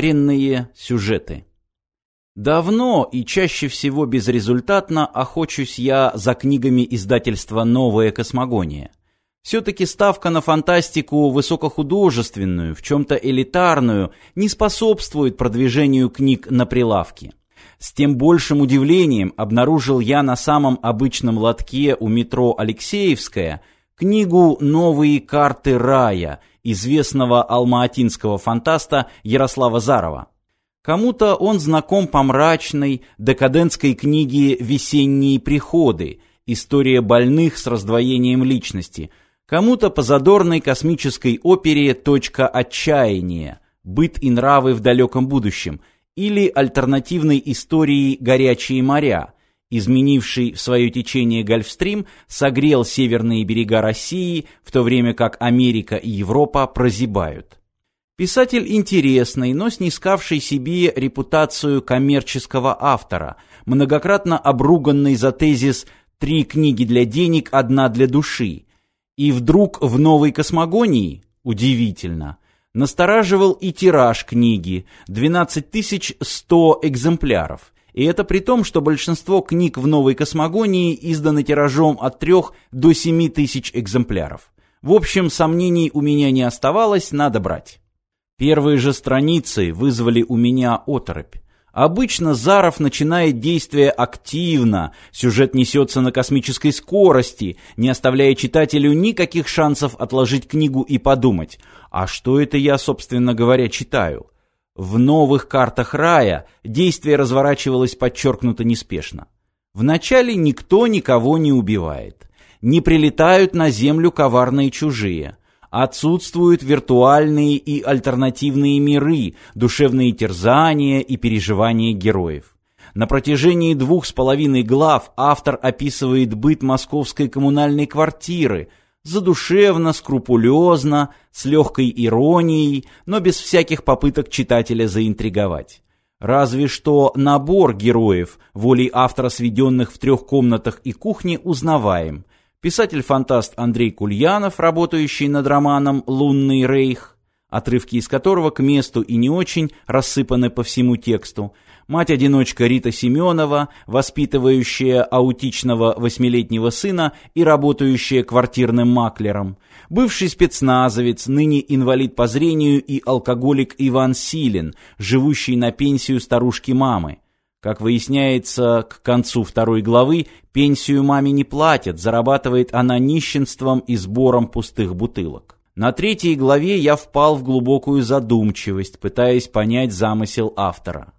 Вываренные сюжеты. Давно и чаще всего безрезультатно охочусь я за книгами издательства «Новая космогония». Все-таки ставка на фантастику высокохудожественную, в чем-то элитарную, не способствует продвижению книг на прилавке. С тем большим удивлением обнаружил я на самом обычном лотке у метро Алексеевская книгу «Новые карты рая» известного алмаатинского фантаста Ярослава Зарова. Кому-то он знаком по мрачной, декадентской книге «Весенние приходы», история больных с раздвоением личности, кому-то по задорной космической опере «Точка отчаяния», «Быт и нравы в далеком будущем», или альтернативной истории «Горячие моря», изменивший в свое течение Гольфстрим, согрел северные берега России, в то время как Америка и Европа прозябают. Писатель интересный, но снискавший себе репутацию коммерческого автора, многократно обруганный за тезис «три книги для денег, одна для души». И вдруг в новой космогонии, удивительно, Настораживал и тираж книги – 12100 экземпляров. И это при том, что большинство книг в новой космогонии изданы тиражом от 3 до 7 тысяч экземпляров. В общем, сомнений у меня не оставалось, надо брать. Первые же страницы вызвали у меня оторопь. Обычно Заров начинает действие активно, сюжет несется на космической скорости, не оставляя читателю никаких шансов отложить книгу и подумать, а что это я, собственно говоря, читаю? В новых картах рая действие разворачивалось подчеркнуто неспешно. Вначале никто никого не убивает. Не прилетают на Землю коварные чужие. Отсутствуют виртуальные и альтернативные миры, душевные терзания и переживания героев. На протяжении двух с половиной глав автор описывает быт московской коммунальной квартиры, задушевно, скрупулезно, с легкой иронией, но без всяких попыток читателя заинтриговать. Разве что набор героев, волей автора сведенных в трех комнатах и кухне, узнаваем – писатель-фантаст Андрей Кульянов, работающий над романом «Лунный рейх», отрывки из которого к месту и не очень рассыпаны по всему тексту, мать-одиночка Рита Семенова, воспитывающая аутичного восьмилетнего сына и работающая квартирным маклером, бывший спецназовец, ныне инвалид по зрению и алкоголик Иван Силин, живущий на пенсию старушки-мамы, как выясняется, к концу второй главы пенсию маме не платят, зарабатывает она нищенством и сбором пустых бутылок. На третьей главе я впал в глубокую задумчивость, пытаясь понять замысел автора.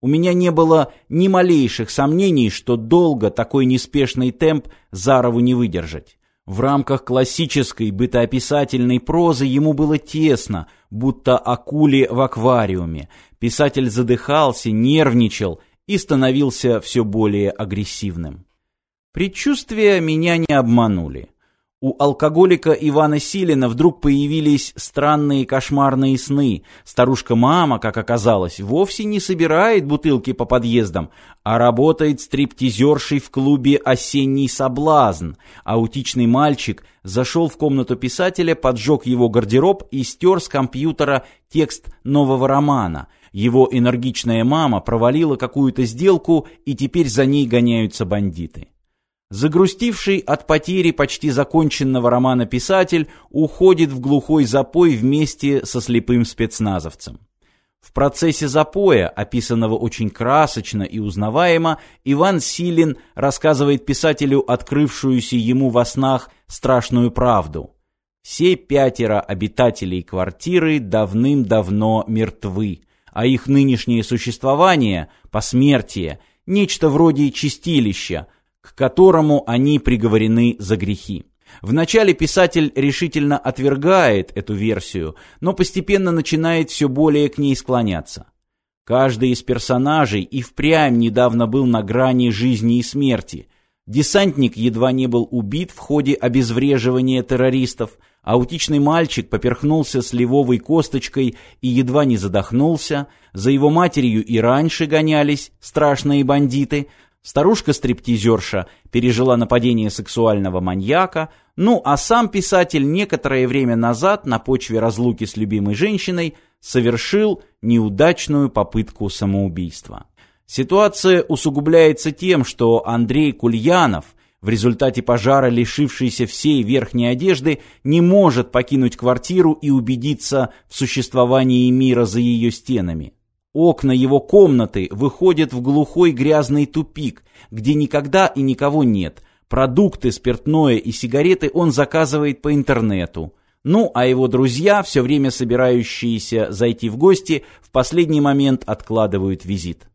У меня не было ни малейших сомнений, что долго такой неспешный темп Зарову не выдержать. В рамках классической бытоописательной прозы ему было тесно, будто акуле в аквариуме. Писатель задыхался, нервничал и становился все более агрессивным. Предчувствия меня не обманули. У алкоголика Ивана Силина вдруг появились странные кошмарные сны. Старушка-мама, как оказалось, вовсе не собирает бутылки по подъездам, а работает стриптизершей в клубе «Осенний соблазн». Аутичный мальчик зашел в комнату писателя, поджег его гардероб и стер с компьютера текст нового романа – его энергичная мама провалила какую-то сделку, и теперь за ней гоняются бандиты. Загрустивший от потери почти законченного романа писатель уходит в глухой запой вместе со слепым спецназовцем. В процессе запоя, описанного очень красочно и узнаваемо, Иван Силин рассказывает писателю открывшуюся ему во снах страшную правду. Все пятеро обитателей квартиры давным-давно мертвы а их нынешнее существование, посмертие, нечто вроде чистилища, к которому они приговорены за грехи. Вначале писатель решительно отвергает эту версию, но постепенно начинает все более к ней склоняться. Каждый из персонажей и впрямь недавно был на грани жизни и смерти. Десантник едва не был убит в ходе обезвреживания террористов, Аутичный мальчик поперхнулся сливовой косточкой и едва не задохнулся, за его матерью и раньше гонялись страшные бандиты. Старушка-стриптизерша пережила нападение сексуального маньяка, ну а сам писатель некоторое время назад на почве разлуки с любимой женщиной совершил неудачную попытку самоубийства. Ситуация усугубляется тем, что Андрей Кульянов, в результате пожара лишившийся всей верхней одежды, не может покинуть квартиру и убедиться в существовании мира за ее стенами. Окна его комнаты выходят в глухой грязный тупик, где никогда и никого нет. Продукты, спиртное и сигареты он заказывает по интернету. Ну, а его друзья, все время собирающиеся зайти в гости, в последний момент откладывают визит.